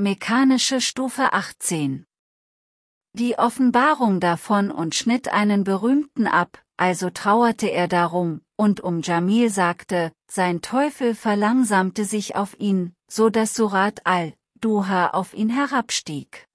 mechanische Stufe 18. Die Offenbarung davon und schnitt einen Berühmten ab, also trauerte er darum, und um Jamil sagte, sein Teufel verlangsamte sich auf ihn, so dass Surat al-Duha auf ihn herabstieg.